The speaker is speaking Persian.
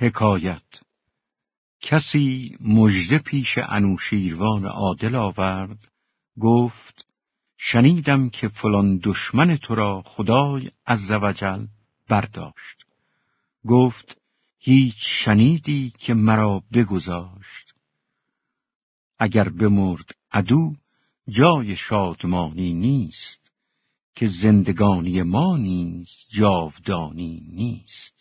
حکایت. کسی مژده پیش انوشیروان عادل آورد گفت شنیدم که فلان دشمن تو را خدای عزوجل برداشت. گفت هیچ شنیدی که مرا بگذاشت؟ اگر بمرد عدو جای شادمانی نیست که زندگانی ما نیز جاودانی نیست.